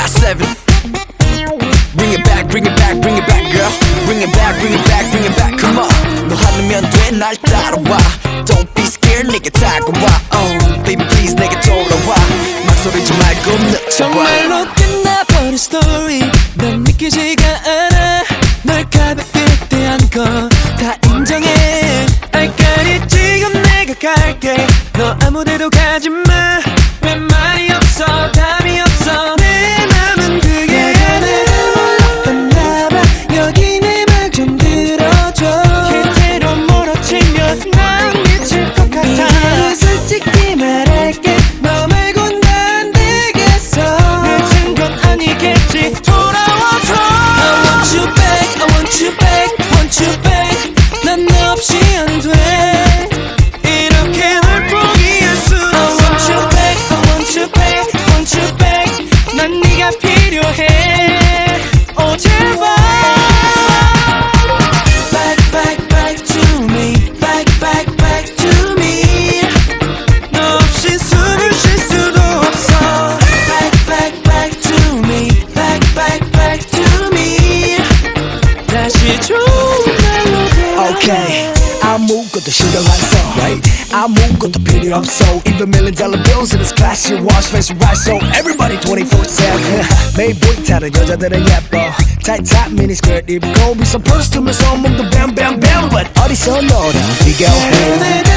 got seven. Bring it back, bring it back, bring it back, girl. Bring it back, bring it back, bring it back. Come on. 너 하려면 돼, 날 따라와. Don't be scared, 내게 다가와. Oh, baby, please 내게 돌아와. 망설이지 말고 늦춰봐. 정말로 끝나버린 스토리 난 믿기지가 않아 널 가볍게 대한 거다 인정해 알까리 지금 내가 갈게 너 아무데도 가지 마 Okay. 아무것도 신경 안 써. Right. 아무것도 필요 없어. Even million dollar bills in this class, you wash face right. So everybody 24/7. 매일 보이타는 여자들은 예뻐. Tight top mini skirt 입고 be so 퍼스트면서 몸도 bam bam bam. But 어디서 너랑 비교해?